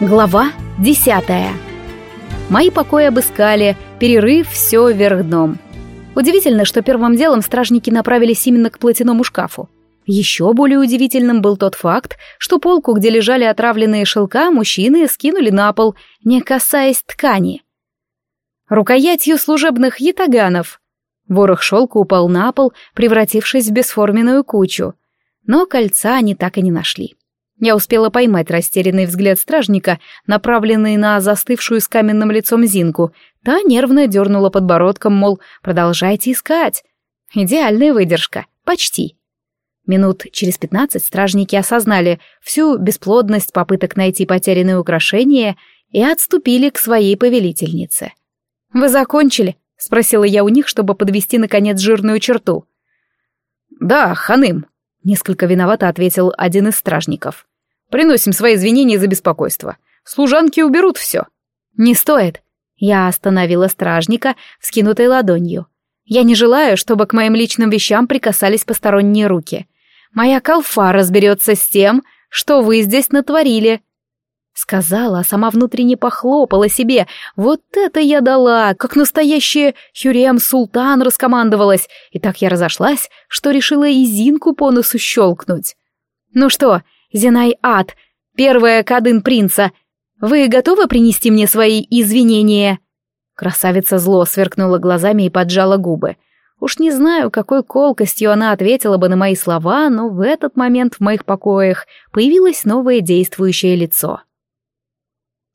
Глава десятая. Мои покои обыскали, перерыв все вверх дном. Удивительно, что первым делом стражники направились именно к платяному шкафу. Еще более удивительным был тот факт, что полку, где лежали отравленные шелка, мужчины скинули на пол, не касаясь ткани. Рукоятью служебных ятаганов. Ворох шелка упал на пол, превратившись в бесформенную кучу. Но кольца они так и не нашли. Я успела поймать растерянный взгляд стражника, направленный на застывшую с каменным лицом Зинку. Та нервно дернула подбородком, мол, продолжайте искать. Идеальная выдержка. Почти. Минут через пятнадцать стражники осознали всю бесплодность попыток найти потерянные украшения и отступили к своей повелительнице. «Вы закончили?» — спросила я у них, чтобы подвести, наконец, жирную черту. «Да, ханым», — несколько виновато ответил один из стражников. Приносим свои извинения за беспокойство. Служанки уберут все». «Не стоит». Я остановила стражника, вскинутой ладонью. «Я не желаю, чтобы к моим личным вещам прикасались посторонние руки. Моя колфа разберется с тем, что вы здесь натворили». Сказала, а сама внутренне похлопала себе. Вот это я дала, как настоящая Хюрем-Султан раскомандовалась. И так я разошлась, что решила и Зинку по носу щелкнуть. «Ну что, Зинай-Ад, первая кадын принца, вы готовы принести мне свои извинения?» Красавица зло сверкнула глазами и поджала губы. Уж не знаю, какой колкостью она ответила бы на мои слова, но в этот момент в моих покоях появилось новое действующее лицо.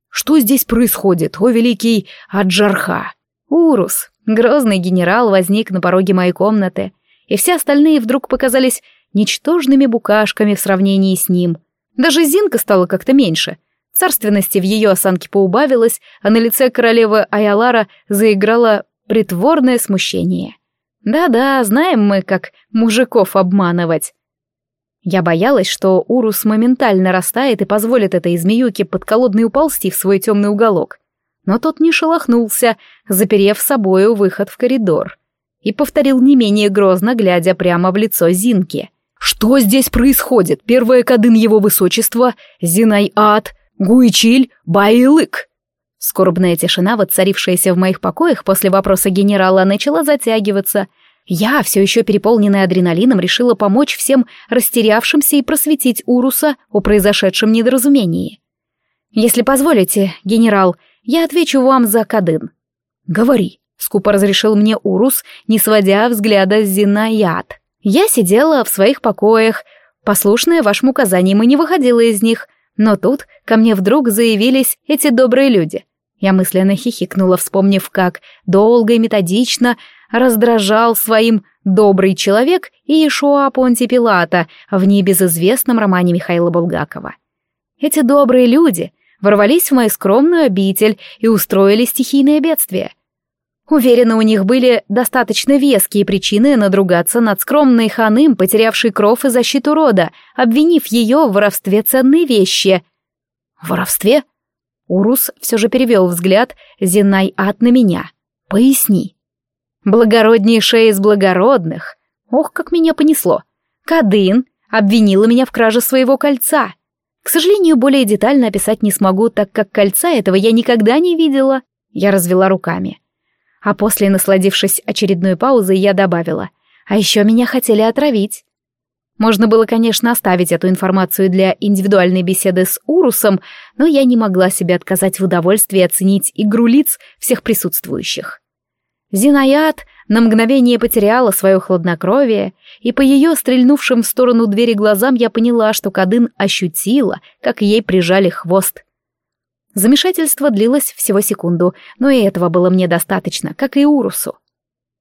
«Что здесь происходит, о великий Аджарха?» Урус, грозный генерал, возник на пороге моей комнаты, и все остальные вдруг показались ничтожными букашками в сравнении с ним. Даже Зинка стала как-то меньше. Царственности в ее осанке поубавилось, а на лице королевы Аялара заиграло притворное смущение. Да-да, знаем мы, как мужиков обманывать. Я боялась, что Урус моментально растает и позволит этой змеюке подколодной уползти в свой темный уголок. Но тот не шелохнулся, заперев собою выход в коридор. И повторил не менее грозно, глядя прямо в лицо Зинки. Что здесь происходит? Первая кадын его высочества, Зинай-Ад, Гуичиль, Байлык. Скорбная тишина, воцарившаяся в моих покоях после вопроса генерала, начала затягиваться. Я, все еще переполненная адреналином, решила помочь всем растерявшимся и просветить Уруса о произошедшем недоразумении. «Если позволите, генерал, я отвечу вам за Кадын». «Говори», — скупо разрешил мне Урус, не сводя взгляда с Зинаят. Я сидела в своих покоях, послушная вашим указаниям и не выходила из них, но тут ко мне вдруг заявились эти добрые люди. Я мысленно хихикнула, вспомнив, как долго и методично раздражал своим «добрый человек» и Ишуа Понти Пилата в небезызвестном романе Михаила Булгакова. Эти добрые люди ворвались в мою скромную обитель и устроили стихийное бедствие — Уверена, у них были достаточно веские причины надругаться над скромной ханым, потерявшей кров и защиту рода, обвинив ее в воровстве ценной вещи. Воровстве? Урус все же перевел взгляд Зинай-Ат на меня. Поясни. Благороднейшая из благородных. Ох, как меня понесло. Кадын обвинила меня в краже своего кольца. К сожалению, более детально описать не смогу, так как кольца этого я никогда не видела. Я развела руками. А после, насладившись очередной паузой, я добавила. А еще меня хотели отравить. Можно было, конечно, оставить эту информацию для индивидуальной беседы с Урусом, но я не могла себе отказать в удовольствии оценить игру лиц всех присутствующих. Зинаят на мгновение потеряла свое хладнокровие, и по ее стрельнувшим в сторону двери глазам я поняла, что Кадын ощутила, как ей прижали хвост. Замешательство длилось всего секунду, но и этого было мне достаточно, как и Урусу.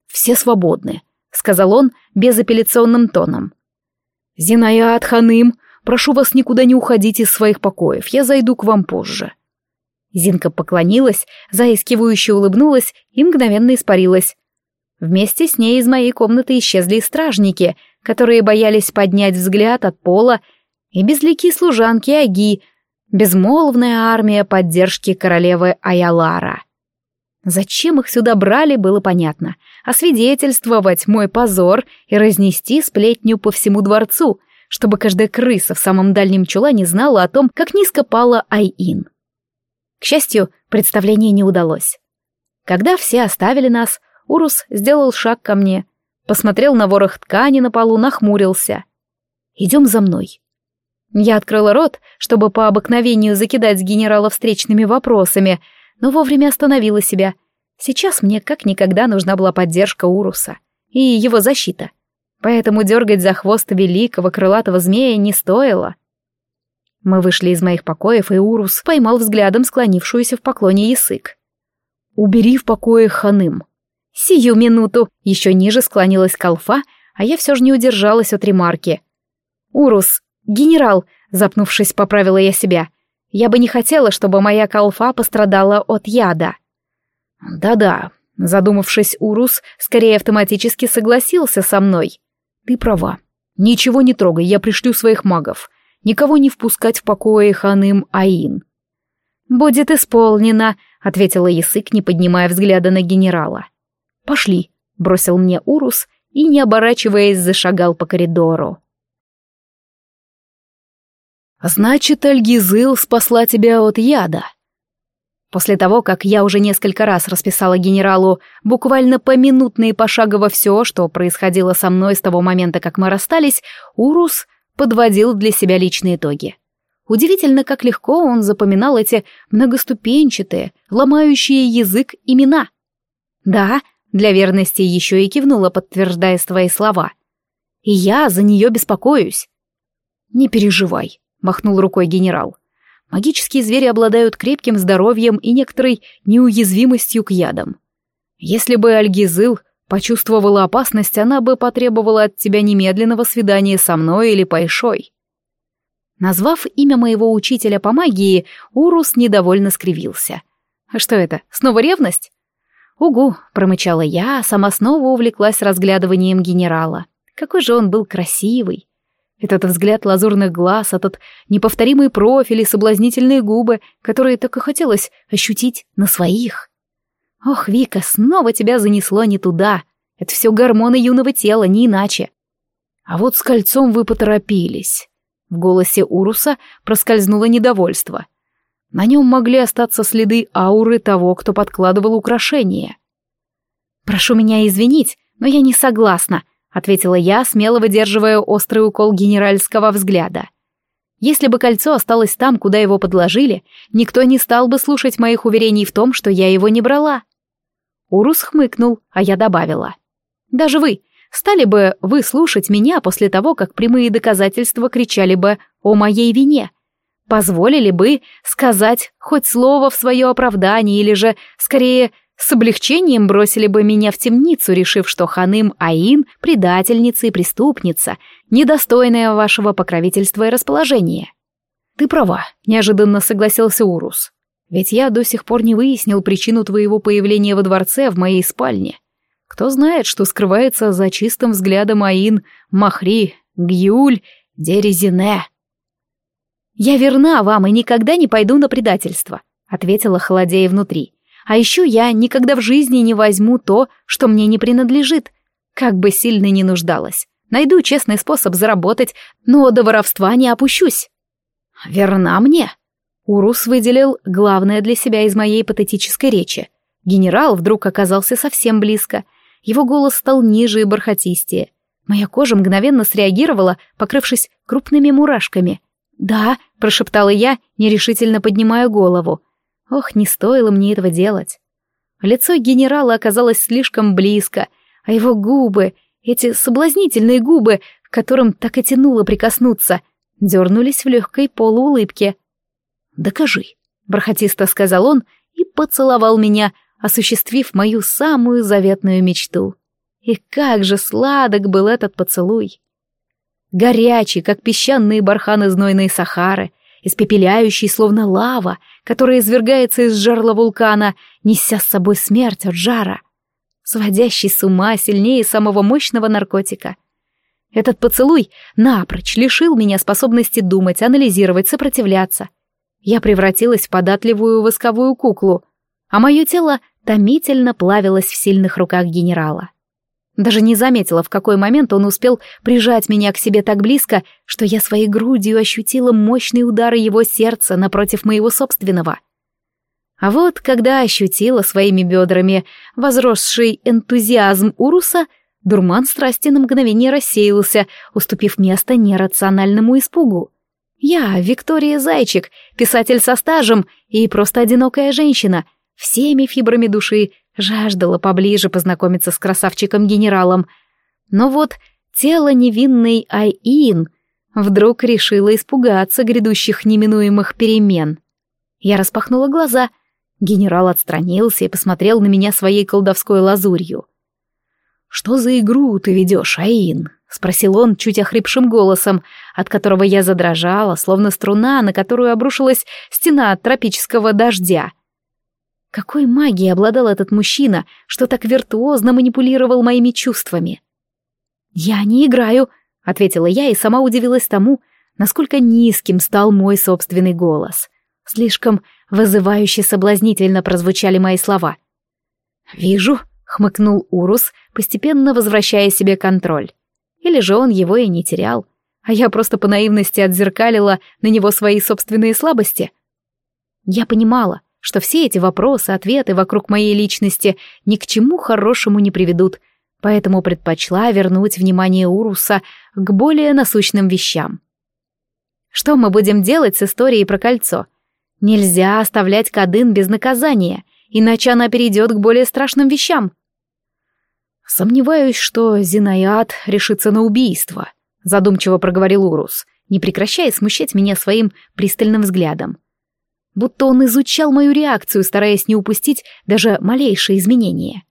«Все свободны», — сказал он безапелляционным тоном. «Зиная Атханым, прошу вас никуда не уходить из своих покоев, я зайду к вам позже». Зинка поклонилась, заискивающе улыбнулась и мгновенно испарилась. Вместе с ней из моей комнаты исчезли стражники, которые боялись поднять взгляд от пола, и безликие служанки Аги, Безмолвная армия поддержки королевы Аялара. Зачем их сюда брали, было понятно. Освидетельствовать мой позор и разнести сплетню по всему дворцу, чтобы каждая крыса в самом дальнем чулане знала о том, как низко пала Айин. К счастью, представление не удалось. Когда все оставили нас, Урус сделал шаг ко мне, посмотрел на ворох ткани на полу, нахмурился. «Идем за мной». Я открыла рот, чтобы по обыкновению закидать генерала встречными вопросами, но вовремя остановила себя. Сейчас мне как никогда нужна была поддержка Уруса и его защита. Поэтому дергать за хвост великого крылатого змея не стоило. Мы вышли из моих покоев, и Урус поймал взглядом склонившуюся в поклоне язык. «Убери в покое ханым». «Сию минуту!» Еще ниже склонилась колфа, а я все же не удержалась от ремарки. «Урус, генерал!» Запнувшись, поправила я себя. «Я бы не хотела, чтобы моя колфа пострадала от яда». «Да-да», задумавшись, Урус скорее автоматически согласился со мной. «Ты права. Ничего не трогай, я пришлю своих магов. Никого не впускать в покое ханым Аин». «Будет исполнено», — ответила Ясык, не поднимая взгляда на генерала. «Пошли», — бросил мне Урус и, не оборачиваясь, зашагал по коридору. «Значит, Альгизыл спасла тебя от яда». После того, как я уже несколько раз расписала генералу буквально поминутно и пошагово все, что происходило со мной с того момента, как мы расстались, Урус подводил для себя личные итоги. Удивительно, как легко он запоминал эти многоступенчатые, ломающие язык имена. Да, для верности еще и кивнула, подтверждая свои слова. «И я за нее беспокоюсь». «Не переживай», — махнул рукой генерал. «Магические звери обладают крепким здоровьем и некоторой неуязвимостью к ядам. Если бы Альгизыл почувствовала опасность, она бы потребовала от тебя немедленного свидания со мной или Пайшой». Назвав имя моего учителя по магии, Урус недовольно скривился. «Что это, снова ревность?» «Угу», — промычала я, а сама снова увлеклась разглядыванием генерала. Какой же он был красивый! Этот взгляд лазурных глаз, этот неповторимый профиль и соблазнительные губы, которые так и хотелось ощутить на своих. Ох, Вика, снова тебя занесло не туда. Это все гормоны юного тела, не иначе. А вот с кольцом вы поторопились. В голосе Уруса проскользнуло недовольство. На нем могли остаться следы ауры того, кто подкладывал украшения. «Прошу меня извинить, но я не согласна», — ответила я, смело выдерживая острый укол генеральского взгляда. «Если бы кольцо осталось там, куда его подложили, никто не стал бы слушать моих уверений в том, что я его не брала». Урус хмыкнул, а я добавила. «Даже вы, стали бы вы слушать меня после того, как прямые доказательства кричали бы о моей вине?» позволили бы сказать хоть слово в свое оправдание или же, скорее, с облегчением бросили бы меня в темницу, решив, что Ханым Аин — предательница и преступница, недостойная вашего покровительства и расположения. Ты права, неожиданно согласился Урус. Ведь я до сих пор не выяснил причину твоего появления во дворце в моей спальне. Кто знает, что скрывается за чистым взглядом Аин, Махри, Гюль, Дерезине. «Я верна вам и никогда не пойду на предательство», — ответила холодея внутри. «А еще я никогда в жизни не возьму то, что мне не принадлежит, как бы сильно ни нуждалась. Найду честный способ заработать, но до воровства не опущусь». «Верна мне», — Урус выделил главное для себя из моей патетической речи. Генерал вдруг оказался совсем близко. Его голос стал ниже и бархатистее. Моя кожа мгновенно среагировала, покрывшись крупными мурашками — «Да», — прошептала я, нерешительно поднимая голову. Ох, не стоило мне этого делать. Лицо генерала оказалось слишком близко, а его губы, эти соблазнительные губы, к которым так и тянуло прикоснуться, дернулись в легкой полуулыбке. «Докажи», — бархатисто сказал он и поцеловал меня, осуществив мою самую заветную мечту. И как же сладок был этот поцелуй! горячий, как песчаные барханы знойной Сахары, испепеляющий, словно лава, которая извергается из жерла вулкана, неся с собой смерть от жара, сводящий с ума сильнее самого мощного наркотика. Этот поцелуй напрочь лишил меня способности думать, анализировать, сопротивляться. Я превратилась в податливую восковую куклу, а мое тело томительно плавилось в сильных руках генерала. Даже не заметила, в какой момент он успел прижать меня к себе так близко, что я своей грудью ощутила мощные удары его сердца напротив моего собственного. А вот когда ощутила своими бедрами возросший энтузиазм Уруса, дурман страсти на мгновение рассеялся, уступив место нерациональному испугу. Я, Виктория Зайчик, писатель со стажем и просто одинокая женщина, всеми фибрами души жаждала поближе познакомиться с красавчиком-генералом. Но вот тело невинной Айин вдруг решило испугаться грядущих неминуемых перемен. Я распахнула глаза. Генерал отстранился и посмотрел на меня своей колдовской лазурью. «Что за игру ты ведешь, Аин?» — спросил он чуть охрипшим голосом, от которого я задрожала, словно струна, на которую обрушилась стена тропического дождя. Какой магией обладал этот мужчина, что так виртуозно манипулировал моими чувствами? «Я не играю», — ответила я и сама удивилась тому, насколько низким стал мой собственный голос. Слишком вызывающе соблазнительно прозвучали мои слова. «Вижу», — хмыкнул Урус, постепенно возвращая себе контроль. Или же он его и не терял, а я просто по наивности отзеркалила на него свои собственные слабости. Я понимала, что все эти вопросы, ответы вокруг моей личности ни к чему хорошему не приведут, поэтому предпочла вернуть внимание Уруса к более насущным вещам. Что мы будем делать с историей про кольцо? Нельзя оставлять Кадын без наказания, иначе она перейдет к более страшным вещам. Сомневаюсь, что Зинаят решится на убийство, задумчиво проговорил Урус, не прекращая смущать меня своим пристальным взглядом будто он изучал мою реакцию, стараясь не упустить даже малейшие изменения.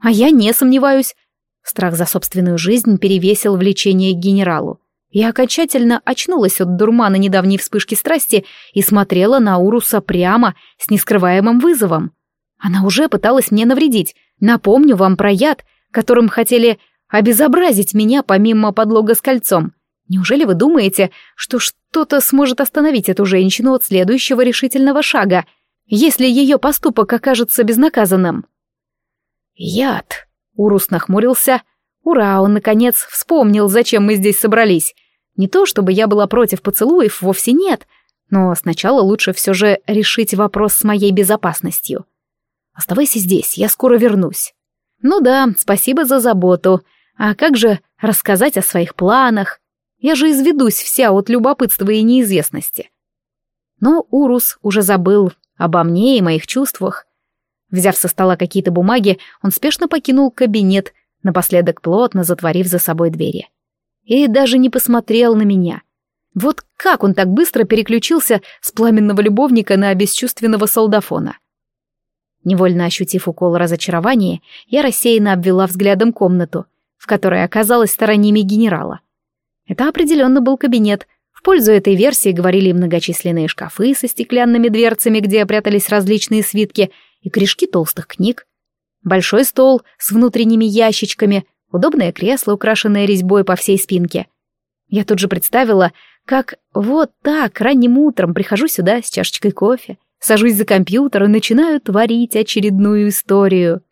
А я не сомневаюсь. Страх за собственную жизнь перевесил влечение к генералу. Я окончательно очнулась от дурмана недавней вспышки страсти и смотрела на Уруса прямо, с нескрываемым вызовом. Она уже пыталась мне навредить. Напомню вам про яд, которым хотели обезобразить меня помимо подлога с кольцом. Неужели вы думаете, что что-то сможет остановить эту женщину от следующего решительного шага, если ее поступок окажется безнаказанным? Яд. Урус нахмурился. Ура, он, наконец, вспомнил, зачем мы здесь собрались. Не то, чтобы я была против поцелуев, вовсе нет, но сначала лучше все же решить вопрос с моей безопасностью. Оставайся здесь, я скоро вернусь. Ну да, спасибо за заботу. А как же рассказать о своих планах? Я же изведусь вся от любопытства и неизвестности. Но Урус уже забыл обо мне и моих чувствах. Взяв со стола какие-то бумаги, он спешно покинул кабинет, напоследок плотно затворив за собой двери. И даже не посмотрел на меня. Вот как он так быстро переключился с пламенного любовника на бесчувственного солдафона? Невольно ощутив укол разочарования, я рассеянно обвела взглядом комнату, в которой оказалась сторонними генерала. Это определенно был кабинет. В пользу этой версии говорили многочисленные шкафы со стеклянными дверцами, где прятались различные свитки, и корешки толстых книг. Большой стол с внутренними ящичками, удобное кресло, украшенное резьбой по всей спинке. Я тут же представила, как вот так ранним утром прихожу сюда с чашечкой кофе, сажусь за компьютер и начинаю творить очередную историю.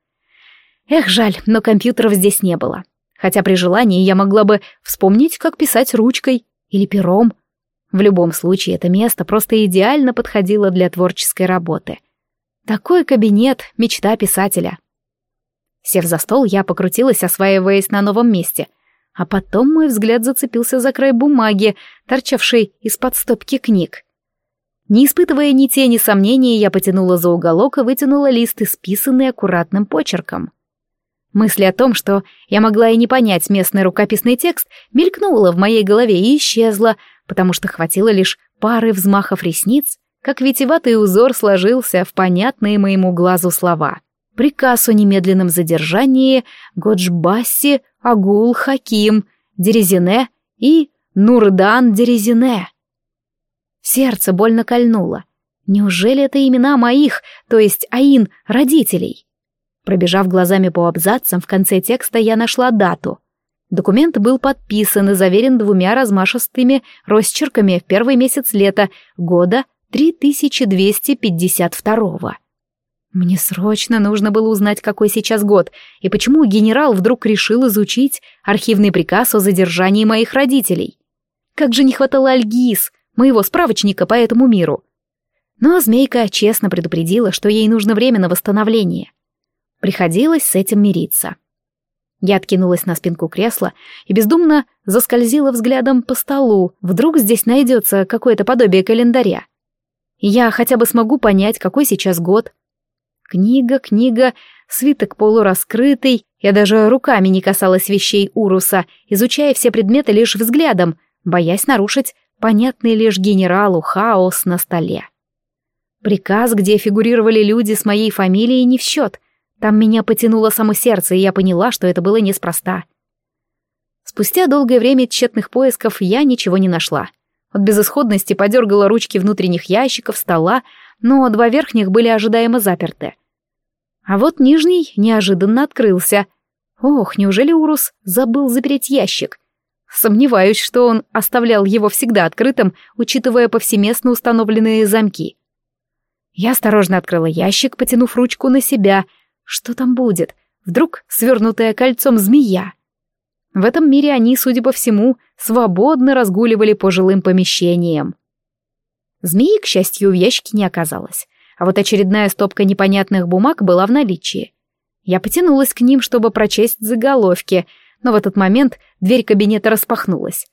Эх, жаль, но компьютеров здесь не было хотя при желании я могла бы вспомнить, как писать ручкой или пером. В любом случае, это место просто идеально подходило для творческой работы. Такой кабинет — мечта писателя. Сев за стол, я покрутилась, осваиваясь на новом месте, а потом мой взгляд зацепился за край бумаги, торчавшей из-под стопки книг. Не испытывая ни тени сомнений, я потянула за уголок и вытянула лист, исписанный аккуратным почерком. Мысль о том, что я могла и не понять местный рукописный текст, мелькнула в моей голове и исчезла, потому что хватило лишь пары взмахов ресниц, как витиватый узор сложился в понятные моему глазу слова. Приказ о немедленном задержании Годжбасси Агул Хаким Дерезине и Нурдан Дерезине. Сердце больно кольнуло. Неужели это имена моих, то есть Аин, родителей? Пробежав глазами по абзацам, в конце текста я нашла дату. Документ был подписан и заверен двумя размашистыми росчерками в первый месяц лета года 3252 Мне срочно нужно было узнать, какой сейчас год, и почему генерал вдруг решил изучить архивный приказ о задержании моих родителей. Как же не хватало Альгиз, моего справочника по этому миру. Но змейка честно предупредила, что ей нужно время на восстановление. Приходилось с этим мириться. Я откинулась на спинку кресла и бездумно заскользила взглядом по столу. Вдруг здесь найдется какое-то подобие календаря. Я хотя бы смогу понять, какой сейчас год. Книга, книга, свиток полураскрытый. Я даже руками не касалась вещей Уруса, изучая все предметы лишь взглядом, боясь нарушить понятный лишь генералу хаос на столе. Приказ, где фигурировали люди с моей фамилией, не в счет. Там меня потянуло само сердце, и я поняла, что это было неспроста. Спустя долгое время тщетных поисков я ничего не нашла. От безысходности подергала ручки внутренних ящиков, стола, но два верхних были ожидаемо заперты. А вот нижний неожиданно открылся. Ох, неужели Урус забыл запереть ящик? Сомневаюсь, что он оставлял его всегда открытым, учитывая повсеместно установленные замки. Я осторожно открыла ящик, потянув ручку на себя. Что там будет? Вдруг свернутая кольцом змея? В этом мире они, судя по всему, свободно разгуливали по жилым помещениям. Змеи, к счастью, в ящике не оказалось, а вот очередная стопка непонятных бумаг была в наличии. Я потянулась к ним, чтобы прочесть заголовки, но в этот момент дверь кабинета распахнулась.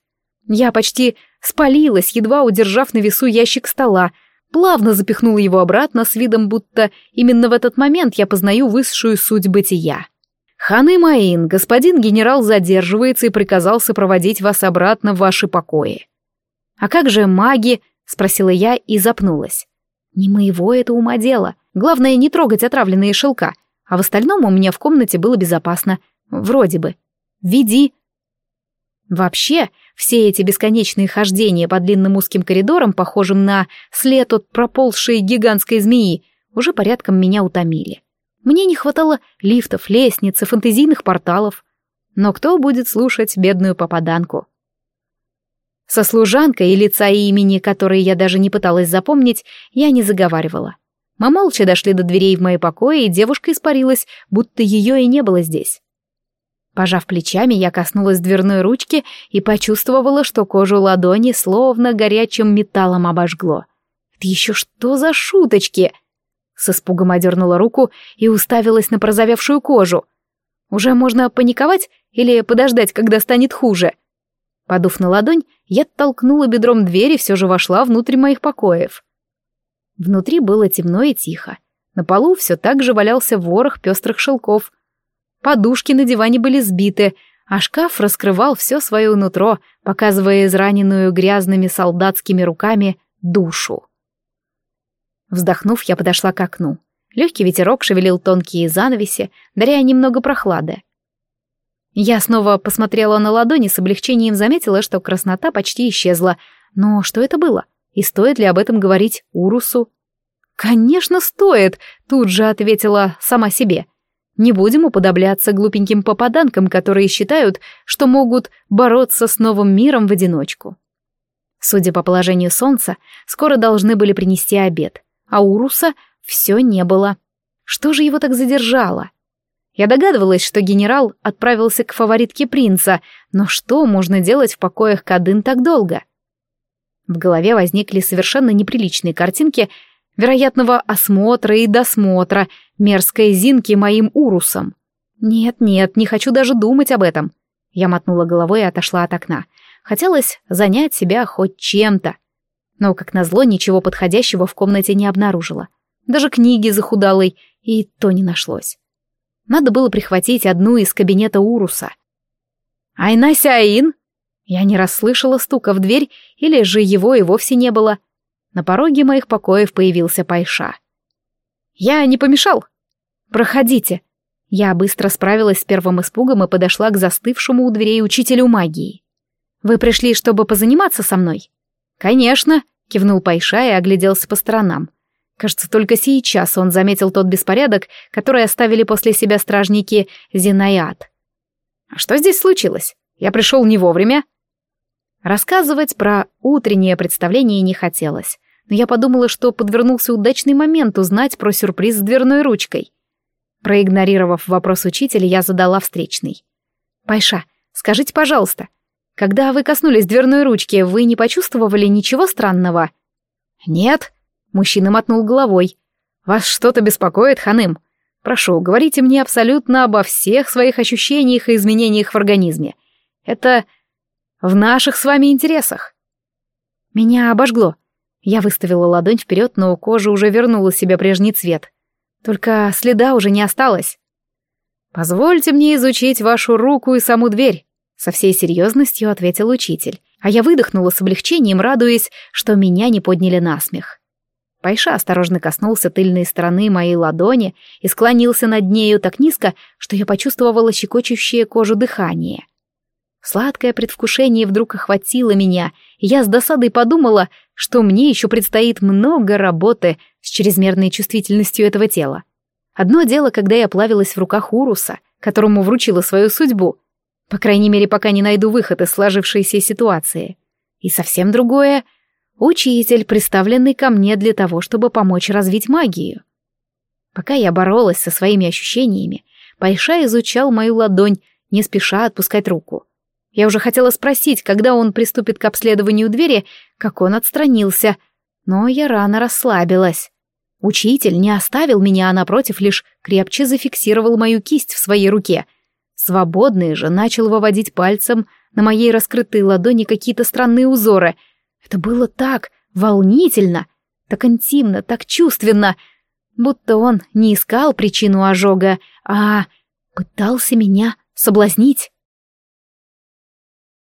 Я почти спалилась, едва удержав на весу ящик стола, плавно запихнул его обратно с видом, будто именно в этот момент я познаю высшую суть бытия. «Ханы Маин, господин генерал задерживается и приказал сопроводить вас обратно в ваши покои». «А как же маги?» — спросила я и запнулась. «Не моего это ума дело. Главное, не трогать отравленные шелка. А в остальном у меня в комнате было безопасно. Вроде бы. Веди». Вообще, все эти бесконечные хождения по длинным узким коридорам, похожим на след от проползшей гигантской змеи, уже порядком меня утомили. Мне не хватало лифтов, лестниц и фантазийных порталов. Но кто будет слушать бедную попаданку? Со служанкой и лица и имени, которые я даже не пыталась запомнить, я не заговаривала. Мы молча дошли до дверей в мои покои, и девушка испарилась, будто ее и не было здесь. Пожав плечами, я коснулась дверной ручки и почувствовала, что кожу ладони словно горячим металлом обожгло. Это еще что за шуточки? С испугом одернула руку и уставилась на прозовевшую кожу. Уже можно паниковать или подождать, когда станет хуже? Подув на ладонь, я толкнула бедром дверь и все же вошла внутрь моих покоев. Внутри было темно и тихо. На полу все так же валялся ворох пестрых шелков — Подушки на диване были сбиты, а шкаф раскрывал все свое нутро, показывая израненную грязными солдатскими руками душу. Вздохнув, я подошла к окну. Легкий ветерок шевелил тонкие занавеси, даря немного прохлады. Я снова посмотрела на ладони, с облегчением заметила, что краснота почти исчезла. Но что это было? И стоит ли об этом говорить Урусу? «Конечно, стоит!» — тут же ответила сама себе. Не будем уподобляться глупеньким попаданкам, которые считают, что могут бороться с новым миром в одиночку. Судя по положению солнца, скоро должны были принести обед, а у Руса все не было. Что же его так задержало? Я догадывалась, что генерал отправился к фаворитке принца, но что можно делать в покоях Кадын так долго? В голове возникли совершенно неприличные картинки вероятного осмотра и досмотра мерзкой Зинки моим урусом. Нет-нет, не хочу даже думать об этом. Я мотнула головой и отошла от окна. Хотелось занять себя хоть чем-то. Но, как назло, ничего подходящего в комнате не обнаружила. Даже книги захудалой и то не нашлось. Надо было прихватить одну из кабинета Уруса. «Айнася Аин!» Я не расслышала стука в дверь, или же его и вовсе не было — на пороге моих покоев появился Пайша. «Я не помешал?» «Проходите». Я быстро справилась с первым испугом и подошла к застывшему у дверей учителю магии. «Вы пришли, чтобы позаниматься со мной?» «Конечно», — кивнул Пайша и огляделся по сторонам. Кажется, только сейчас он заметил тот беспорядок, который оставили после себя стражники Зинаят. «А что здесь случилось? Я пришел не вовремя?» Рассказывать про утреннее представление не хотелось, но я подумала, что подвернулся удачный момент узнать про сюрприз с дверной ручкой. Проигнорировав вопрос учителя, я задала встречный. «Пайша, скажите, пожалуйста, когда вы коснулись дверной ручки, вы не почувствовали ничего странного?» «Нет». Мужчина мотнул головой. «Вас что-то беспокоит, Ханым? Прошу, говорите мне абсолютно обо всех своих ощущениях и изменениях в организме. Это в наших с вами интересах». Меня обожгло. Я выставила ладонь вперед, но кожа уже вернула себе прежний цвет. Только следа уже не осталось. «Позвольте мне изучить вашу руку и саму дверь», — со всей серьезностью ответил учитель, а я выдохнула с облегчением, радуясь, что меня не подняли на смех. Пайша осторожно коснулся тыльной стороны моей ладони и склонился над нею так низко, что я почувствовала щекочущее кожу дыхание. Сладкое предвкушение вдруг охватило меня, и я с досадой подумала, что мне еще предстоит много работы с чрезмерной чувствительностью этого тела. Одно дело, когда я плавилась в руках Уруса, которому вручила свою судьбу, по крайней мере, пока не найду выход из сложившейся ситуации. И совсем другое — учитель, представленный ко мне для того, чтобы помочь развить магию. Пока я боролась со своими ощущениями, Пайша изучал мою ладонь, не спеша отпускать руку. Я уже хотела спросить, когда он приступит к обследованию двери, как он отстранился, но я рано расслабилась. Учитель не оставил меня, а напротив лишь крепче зафиксировал мою кисть в своей руке. Свободный же начал выводить пальцем на моей раскрытой ладони какие-то странные узоры. Это было так волнительно, так интимно, так чувственно, будто он не искал причину ожога, а пытался меня соблазнить.